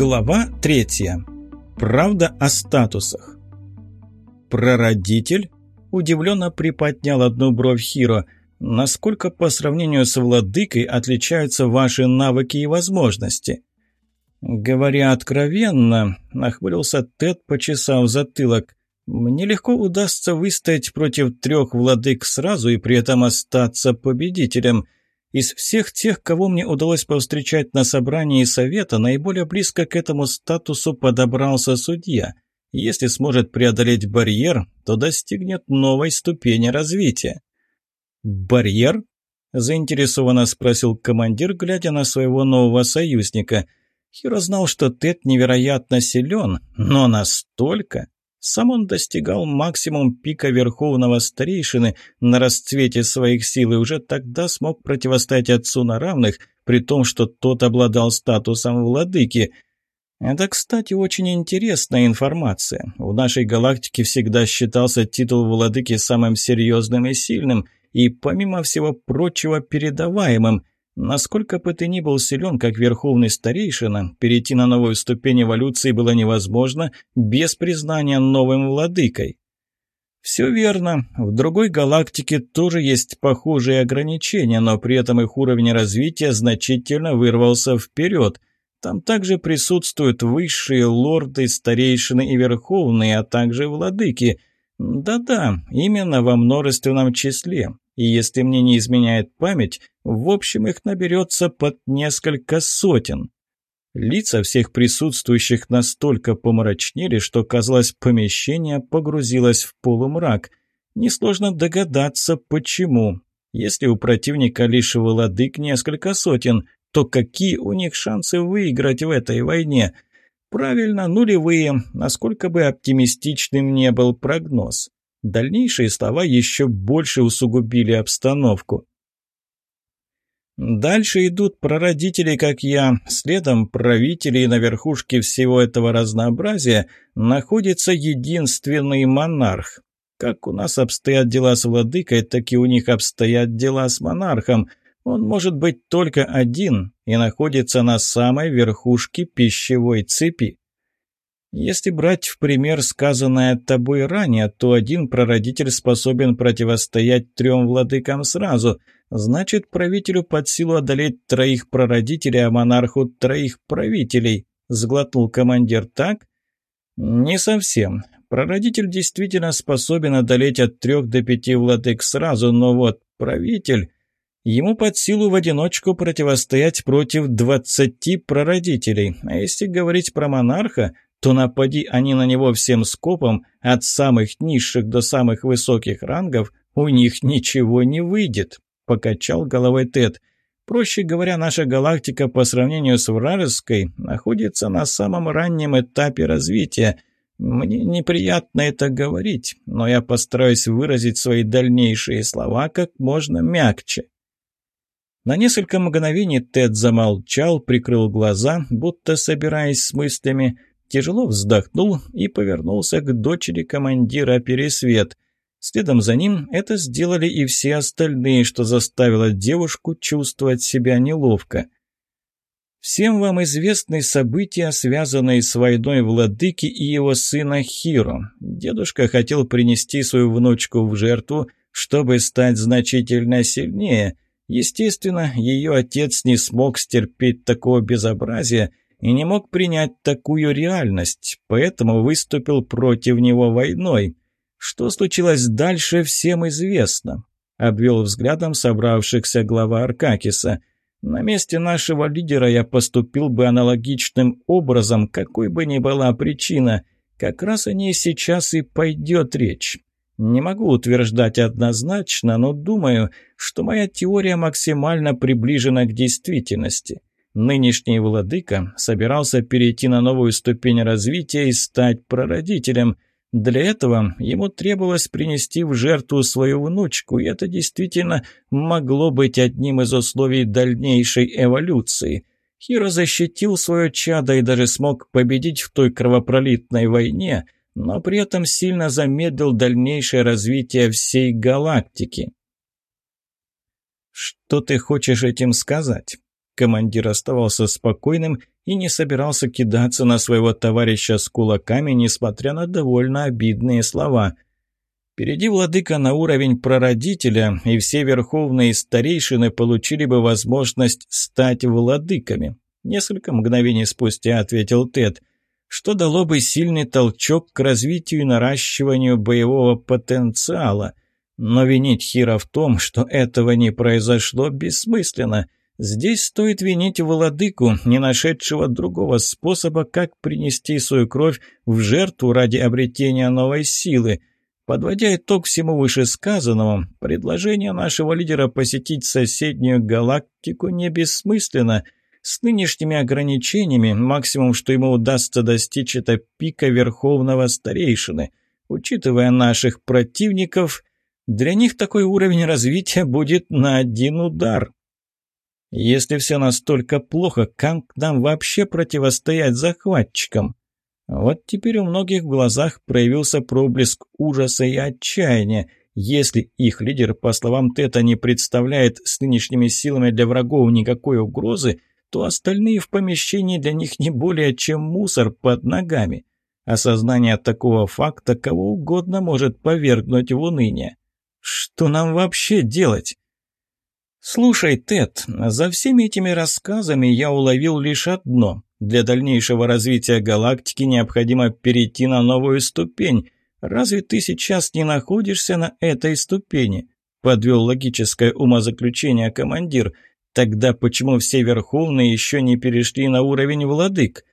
Глава третья. Правда о статусах. Прародитель удивленно приподнял одну бровь Хиро. Насколько по сравнению с владыкой отличаются ваши навыки и возможности? Говоря откровенно, нахмурился Тед, почесав затылок. Мне легко удастся выстоять против трех владык сразу и при этом остаться победителем – из всех тех, кого мне удалось повстречать на собрании совета, наиболее близко к этому статусу подобрался судья. Если сможет преодолеть барьер, то достигнет новой ступени развития. «Барьер?» – заинтересованно спросил командир, глядя на своего нового союзника. Хиро знал, что Тед невероятно силен, но настолько... Сам он достигал максимум пика верховного старейшины на расцвете своих сил и уже тогда смог противостоять отцу на равных, при том, что тот обладал статусом владыки. Это, кстати, очень интересная информация. В нашей галактике всегда считался титул владыки самым серьезным и сильным, и, помимо всего прочего, передаваемым. Насколько бы ты ни был силен, как верховный старейшина, перейти на новую ступень эволюции было невозможно без признания новым владыкой. Все верно. В другой галактике тоже есть похожие ограничения, но при этом их уровень развития значительно вырвался вперед. Там также присутствуют высшие лорды, старейшины и верховные, а также владыки. Да-да, именно во множественном числе и если мне не изменяет память, в общем их наберется под несколько сотен. Лица всех присутствующих настолько помрачнели, что, казалось, помещение погрузилось в полумрак. Несложно догадаться, почему. Если у противника лишь владык несколько сотен, то какие у них шансы выиграть в этой войне? Правильно, нулевые, насколько бы оптимистичным не был прогноз. Дальнейшие слова еще больше усугубили обстановку. Дальше идут прародители, как я, следом правители, и на верхушке всего этого разнообразия находится единственный монарх. Как у нас обстоят дела с владыкой, так и у них обстоят дела с монархом. Он может быть только один и находится на самой верхушке пищевой цепи. Если брать в пример сказанное тобой ранее, то один прародитель способен противостоять трем владыкам сразу. Значит, правителю под силу одолеть троих прародителей, а монарху троих правителей. Сглотнул командир так? Не совсем. Прародитель действительно способен одолеть от трех до пяти владык сразу, но вот правитель... Ему под силу в одиночку противостоять против двадцати прародителей. А если говорить про монарха, то напади они на него всем скопом, от самых низших до самых высоких рангов, у них ничего не выйдет», – покачал головой Тед. «Проще говоря, наша галактика по сравнению с вражеской находится на самом раннем этапе развития. Мне неприятно это говорить, но я постараюсь выразить свои дальнейшие слова как можно мягче». На несколько мгновений Тед замолчал, прикрыл глаза, будто собираясь с мыслями – тяжело вздохнул и повернулся к дочери командира Пересвет. Следом за ним это сделали и все остальные, что заставило девушку чувствовать себя неловко. Всем вам известны события, связанные с войной владыки и его сына Хиро. Дедушка хотел принести свою внучку в жертву, чтобы стать значительно сильнее. Естественно, ее отец не смог стерпеть такого безобразия и не мог принять такую реальность, поэтому выступил против него войной. Что случилось дальше, всем известно. Обвел взглядом собравшихся глава Аркакиса. На месте нашего лидера я поступил бы аналогичным образом, какой бы ни была причина. Как раз о ней сейчас и пойдет речь. Не могу утверждать однозначно, но думаю, что моя теория максимально приближена к действительности. Нынешний владыка собирался перейти на новую ступень развития и стать прародителем. Для этого ему требовалось принести в жертву свою внучку, и это действительно могло быть одним из условий дальнейшей эволюции. Хиро защитил свое чадо и даже смог победить в той кровопролитной войне, но при этом сильно замедлил дальнейшее развитие всей галактики. «Что ты хочешь этим сказать?» Командир оставался спокойным и не собирался кидаться на своего товарища с кулаками, несмотря на довольно обидные слова. Впереди владыка на уровень прародителя, и все верховные старейшины получили бы возможность стать владыками. Несколько мгновений спустя ответил Тед, что дало бы сильный толчок к развитию и наращиванию боевого потенциала. Но винить Хира в том, что этого не произошло, бессмысленно – Здесь стоит винить владыку, не нашедшего другого способа, как принести свою кровь в жертву ради обретения новой силы. Подводя итог всему вышесказанному, предложение нашего лидера посетить соседнюю галактику не бессмысленно. С нынешними ограничениями максимум, что ему удастся достичь, это пика Верховного Старейшины. Учитывая наших противников, для них такой уровень развития будет на один удар. Если все настолько плохо, как нам вообще противостоять захватчикам? Вот теперь у многих в глазах проявился проблеск ужаса и отчаяния. Если их лидер, по словам Тета, не представляет с нынешними силами для врагов никакой угрозы, то остальные в помещении для них не более чем мусор под ногами. Осознание такого факта кого угодно может повергнуть в уныние. Что нам вообще делать? «Слушай, Тед, за всеми этими рассказами я уловил лишь одно. Для дальнейшего развития галактики необходимо перейти на новую ступень. Разве ты сейчас не находишься на этой ступени?» Подвел логическое умозаключение командир. «Тогда почему все верховные еще не перешли на уровень владык?»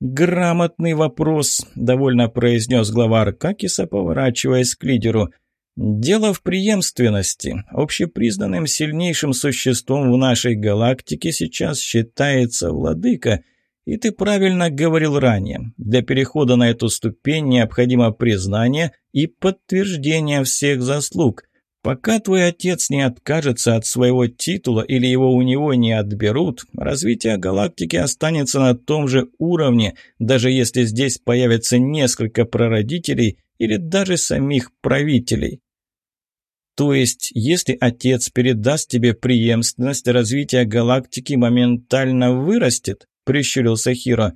«Грамотный вопрос», — довольно произнес глава Аркакиса, поворачиваясь к лидеру. Дело в преемственности. Общепризнанным сильнейшим существом в нашей галактике сейчас считается владыка, и ты правильно говорил ранее. Для перехода на эту ступень необходимо признание и подтверждение всех заслуг. Пока твой отец не откажется от своего титула или его у него не отберут, развитие галактики останется на том же уровне, даже если здесь появится несколько прародителей или даже самих правителей. То есть, если отец передаст тебе преемственность, развитие галактики моментально вырастет, прищурился Хиро.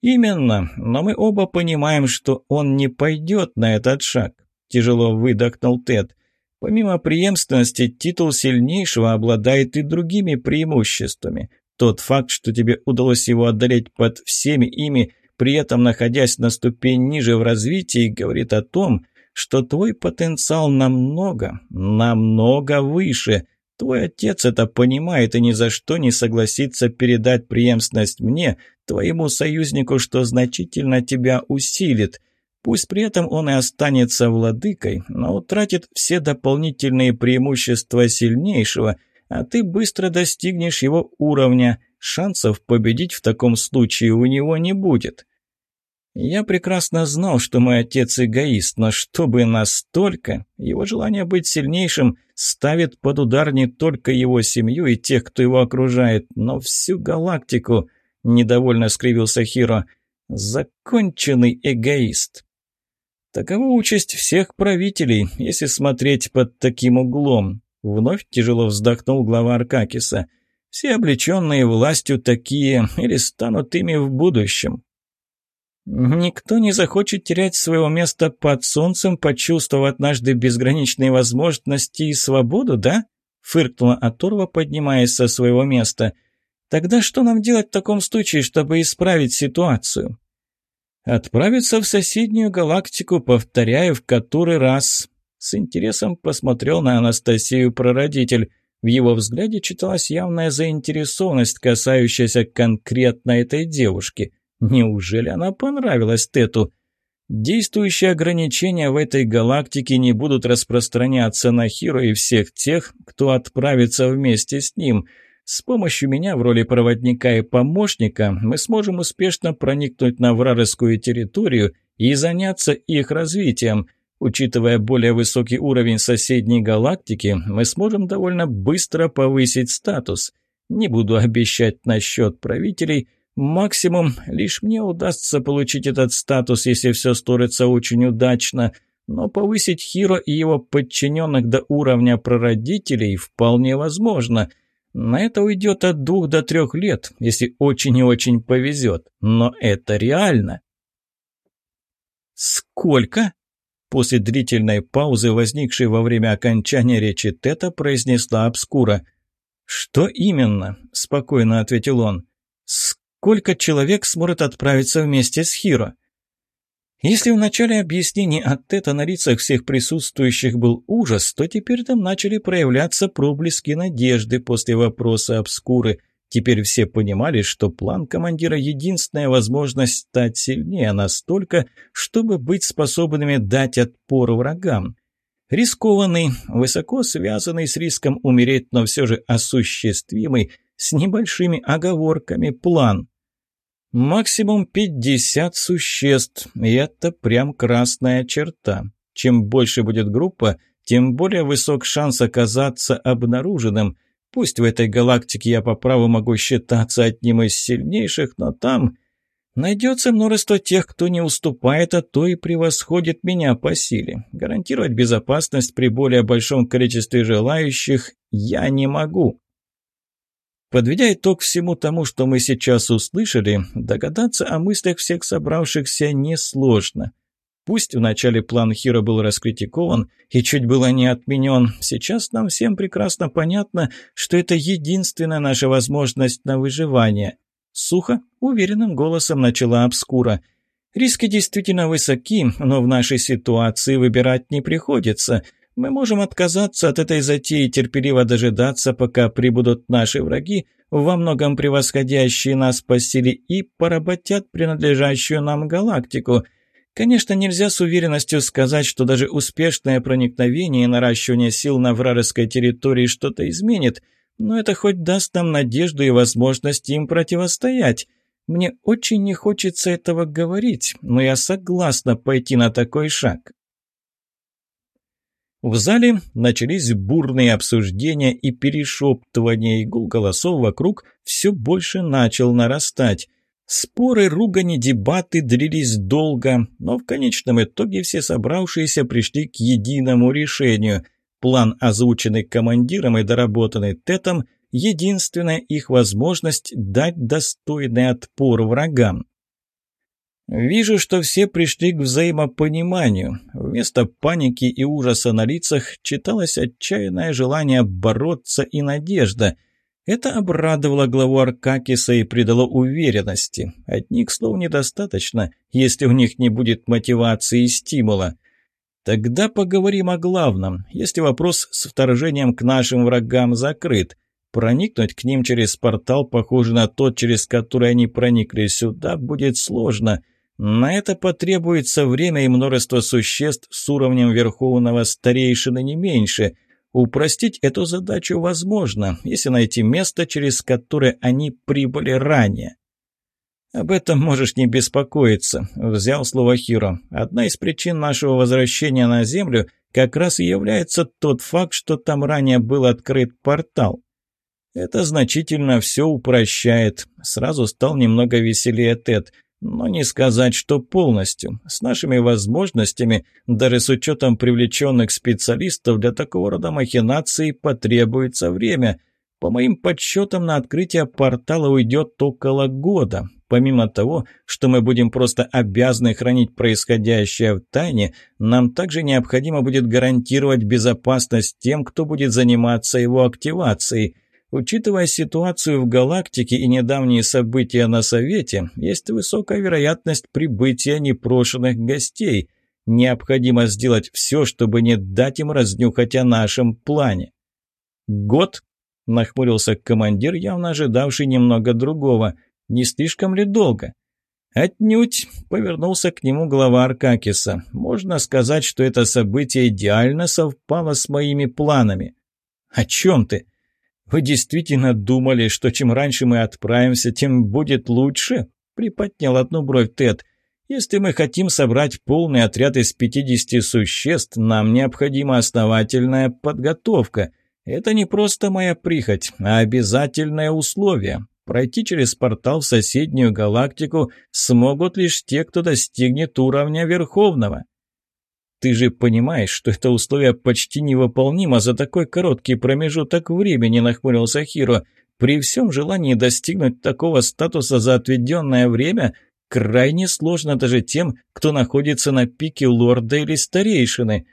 Именно, но мы оба понимаем, что он не пойдет на этот шаг, тяжело выдохнул Тед. Помимо преемственности, титул сильнейшего обладает и другими преимуществами. Тот факт, что тебе удалось его одолеть под всеми ими, при этом находясь на ступень ниже в развитии, говорит о том, что твой потенциал намного, намного выше. Твой отец это понимает и ни за что не согласится передать преемственность мне, твоему союзнику, что значительно тебя усилит. Пусть при этом он и останется владыкой, но утратит все дополнительные преимущества сильнейшего, а ты быстро достигнешь его уровня. Шансов победить в таком случае у него не будет. Я прекрасно знал, что мой отец эгоист, но чтобы настолько, его желание быть сильнейшим ставит под удар не только его семью и тех, кто его окружает, но всю галактику, недовольно скривился Хиро. Законченный эгоист. Такова участь всех правителей, если смотреть под таким углом. Вновь тяжело вздохнул глава Аркакиса. Все облеченные властью такие или станут ими в будущем. Никто не захочет терять своего места под солнцем, почувствовав однажды безграничные возможности и свободу, да? Фыркнула Аторва, поднимаясь со своего места. Тогда что нам делать в таком случае, чтобы исправить ситуацию? Отправиться в соседнюю галактику, повторяю, в который раз. С интересом посмотрел на Анастасию прародитель. В его взгляде читалась явная заинтересованность, касающаяся конкретно этой девушки – Неужели она понравилась Тету? Действующие ограничения в этой галактике не будут распространяться на Хиро и всех тех, кто отправится вместе с ним. С помощью меня в роли проводника и помощника мы сможем успешно проникнуть на вражескую территорию и заняться их развитием. Учитывая более высокий уровень соседней галактики, мы сможем довольно быстро повысить статус. Не буду обещать насчет правителей – Максимум, лишь мне удастся получить этот статус, если все сторится очень удачно, но повысить Хиро и его подчиненных до уровня прародителей вполне возможно. На это уйдет от двух до трех лет, если очень и очень повезет. Но это реально. «Сколько?» После длительной паузы, возникшей во время окончания речи Тета, произнесла обскура. «Что именно?» – спокойно ответил он. «Сколько человек сможет отправиться вместе с Хиро?» Если в начале объяснений от Тета на лицах всех присутствующих был ужас, то теперь там начали проявляться проблески надежды после вопроса обскуры. Теперь все понимали, что план командира – единственная возможность стать сильнее настолько, чтобы быть способными дать отпор врагам. Рискованный, высоко связанный с риском умереть, но все же осуществимый, с небольшими оговорками план – Максимум 50 существ, и это прям красная черта. Чем больше будет группа, тем более высок шанс оказаться обнаруженным. Пусть в этой галактике я по праву могу считаться одним из сильнейших, но там найдется множество тех, кто не уступает, а то и превосходит меня по силе. Гарантировать безопасность при более большом количестве желающих я не могу. Подведя итог всему тому, что мы сейчас услышали, догадаться о мыслях всех собравшихся несложно. Пусть вначале план Хиро был раскритикован и чуть было не отменен, сейчас нам всем прекрасно понятно, что это единственная наша возможность на выживание. Сухо, уверенным голосом начала обскура. Риски действительно высоки, но в нашей ситуации выбирать не приходится – мы можем отказаться от этой затеи, терпеливо дожидаться, пока прибудут наши враги, во многом превосходящие нас по силе, и поработят принадлежащую нам галактику. Конечно, нельзя с уверенностью сказать, что даже успешное проникновение и наращивание сил на вражеской территории что-то изменит, но это хоть даст нам надежду и возможность им противостоять. Мне очень не хочется этого говорить, но я согласна пойти на такой шаг. В зале начались бурные обсуждения и перешептывания, и гул голосов вокруг все больше начал нарастать. Споры, ругани, дебаты длились долго, но в конечном итоге все собравшиеся пришли к единому решению. План, озвученный командиром и доработанный Тетом, единственная их возможность дать достойный отпор врагам. Вижу, что все пришли к взаимопониманию. Вместо паники и ужаса на лицах читалось отчаянное желание бороться и надежда. Это обрадовало главу Аркакиса и придало уверенности. Одних слов недостаточно, если у них не будет мотивации и стимула. Тогда поговорим о главном. Если вопрос с вторжением к нашим врагам закрыт, проникнуть к ним через портал, похожий на тот, через который они проникли сюда, будет сложно – на это потребуется время и множество существ с уровнем верховного старейшины не меньше. Упростить эту задачу возможно, если найти место, через которое они прибыли ранее. «Об этом можешь не беспокоиться», — взял слово Хиро. «Одна из причин нашего возвращения на Землю как раз и является тот факт, что там ранее был открыт портал. Это значительно все упрощает. Сразу стал немного веселее Тед. Но не сказать, что полностью. С нашими возможностями, даже с учетом привлеченных специалистов, для такого рода махинаций потребуется время. По моим подсчетам, на открытие портала уйдет около года. Помимо того, что мы будем просто обязаны хранить происходящее в тайне, нам также необходимо будет гарантировать безопасность тем, кто будет заниматься его активацией – Учитывая ситуацию в галактике и недавние события на Совете, есть высокая вероятность прибытия непрошенных гостей. Необходимо сделать все, чтобы не дать им разнюхать о нашем плане. «Год?» – нахмурился командир, явно ожидавший немного другого. «Не слишком ли долго?» «Отнюдь!» – повернулся к нему глава Аркакиса. «Можно сказать, что это событие идеально совпало с моими планами». «О чем ты?» «Вы действительно думали, что чем раньше мы отправимся, тем будет лучше?» — приподнял одну бровь Тед. «Если мы хотим собрать полный отряд из 50 существ, нам необходима основательная подготовка. Это не просто моя прихоть, а обязательное условие. Пройти через портал в соседнюю галактику смогут лишь те, кто достигнет уровня Верховного». Ты же понимаешь, что это условие почти невыполнимо за такой короткий промежуток времени, нахмурился Хиро. При всем желании достигнуть такого статуса за отведенное время крайне сложно даже тем, кто находится на пике лорда или старейшины.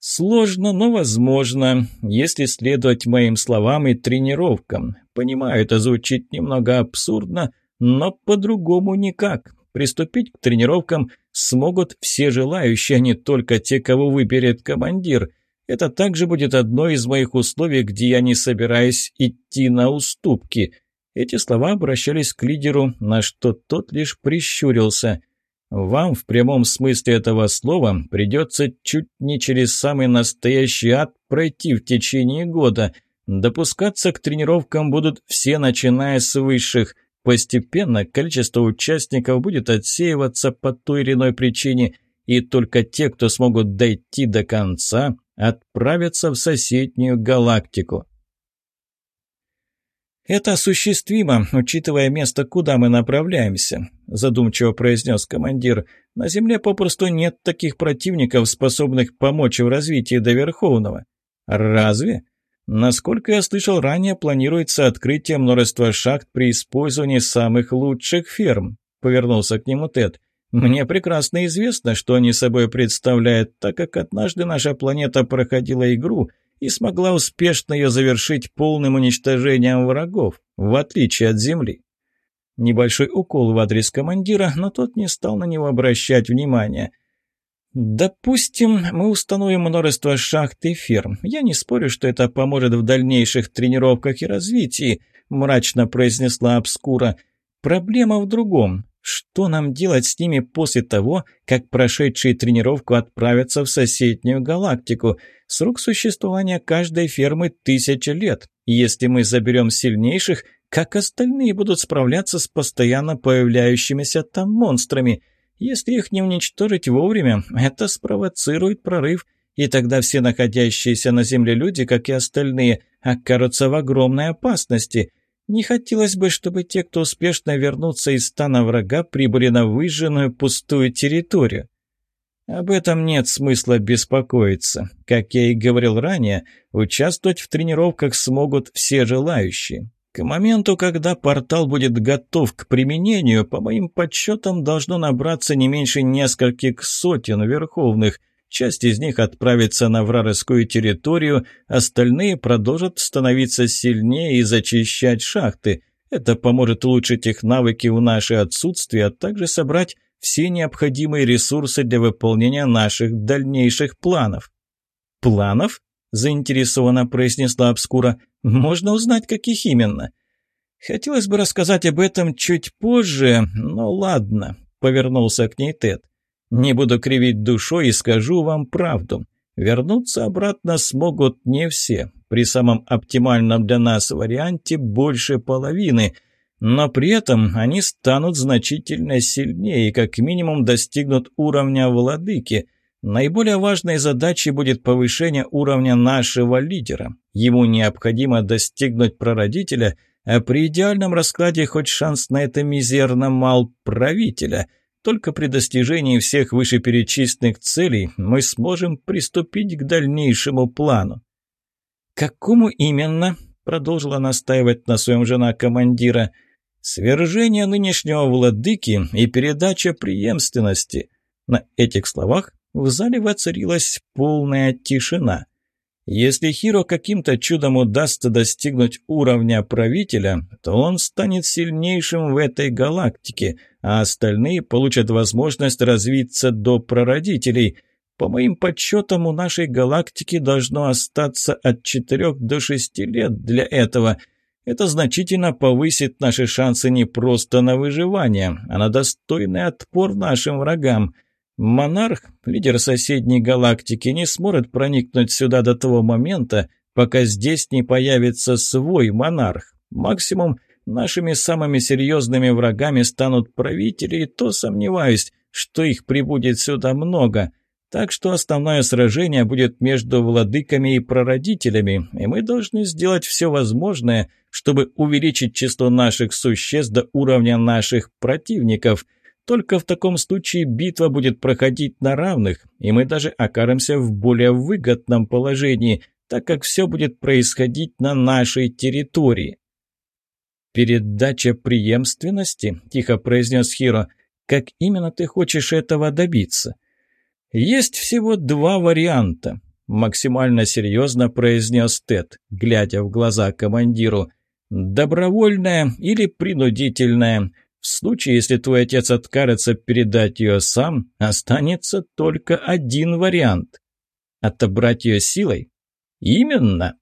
Сложно, но возможно, если следовать моим словам и тренировкам. Понимаю, это звучит немного абсурдно, но по-другому никак. Приступить к тренировкам смогут все желающие, а не только те, кого выберет командир. Это также будет одно из моих условий, где я не собираюсь идти на уступки. Эти слова обращались к лидеру, на что тот лишь прищурился. Вам в прямом смысле этого слова придется чуть не через самый настоящий ад пройти в течение года. Допускаться к тренировкам будут все, начиная с высших – Постепенно количество участников будет отсеиваться по той или иной причине, и только те, кто смогут дойти до конца, отправятся в соседнюю галактику. «Это осуществимо, учитывая место, куда мы направляемся», – задумчиво произнес командир. «На Земле попросту нет таких противников, способных помочь в развитии до Верховного». «Разве?» Насколько я слышал, ранее планируется открытие множества шахт при использовании самых лучших ферм. Повернулся к нему Тед. Мне прекрасно известно, что они собой представляют, так как однажды наша планета проходила игру и смогла успешно ее завершить полным уничтожением врагов, в отличие от Земли. Небольшой укол в адрес командира, но тот не стал на него обращать внимания – «Допустим, мы установим множество шахт и ферм. Я не спорю, что это поможет в дальнейших тренировках и развитии», – мрачно произнесла Обскура. «Проблема в другом. Что нам делать с ними после того, как прошедшие тренировку отправятся в соседнюю галактику? Срок существования каждой фермы тысяча лет. Если мы заберем сильнейших, как остальные будут справляться с постоянно появляющимися там монстрами?» Если их не уничтожить вовремя, это спровоцирует прорыв, и тогда все находящиеся на Земле люди, как и остальные, окажутся в огромной опасности. Не хотелось бы, чтобы те, кто успешно вернутся из стана врага, прибыли на выжженную пустую территорию. Об этом нет смысла беспокоиться. Как я и говорил ранее, участвовать в тренировках смогут все желающие. К моменту, когда портал будет готов к применению, по моим подсчетам, должно набраться не меньше нескольких сотен верховных. Часть из них отправится на вражескую территорию, остальные продолжат становиться сильнее и зачищать шахты. Это поможет улучшить их навыки в наше отсутствие, а также собрать все необходимые ресурсы для выполнения наших дальнейших планов. Планов? Заинтересованно произнесла Обскура. «Можно узнать, каких именно?» «Хотелось бы рассказать об этом чуть позже, но ладно», — повернулся к ней Тед. «Не буду кривить душой и скажу вам правду. Вернуться обратно смогут не все. При самом оптимальном для нас варианте больше половины, но при этом они станут значительно сильнее и как минимум достигнут уровня владыки. Наиболее важной задачей будет повышение уровня нашего лидера. Ему необходимо достигнуть прародителя, а при идеальном раскладе хоть шанс на это мизерно мал правителя. Только при достижении всех вышеперечисленных целей мы сможем приступить к дальнейшему плану. «Какому именно?» – продолжила настаивать на своем жена командира. «Свержение нынешнего владыки и передача преемственности». На этих словах в зале воцарилась полная тишина. Если Хиро каким-то чудом удастся достигнуть уровня правителя, то он станет сильнейшим в этой галактике, а остальные получат возможность развиться до прародителей. По моим подсчетам, у нашей галактики должно остаться от 4 до 6 лет для этого. Это значительно повысит наши шансы не просто на выживание, а на достойный отпор нашим врагам. Монарх, лидер соседней галактики, не сможет проникнуть сюда до того момента, пока здесь не появится свой монарх. Максимум нашими самыми серьезными врагами станут правители, и то сомневаюсь, что их прибудет сюда много. Так что основное сражение будет между владыками и прародителями, и мы должны сделать все возможное, чтобы увеличить число наших существ до уровня наших противников – Только в таком случае битва будет проходить на равных, и мы даже окажемся в более выгодном положении, так как все будет происходить на нашей территории. «Передача преемственности?» – тихо произнес Хиро. «Как именно ты хочешь этого добиться?» «Есть всего два варианта», – максимально серьезно произнес Тед, глядя в глаза командиру. «Добровольная или принудительная. В случае, если твой отец откажется передать ее сам, останется только один вариант. Отобрать ее силой? Именно.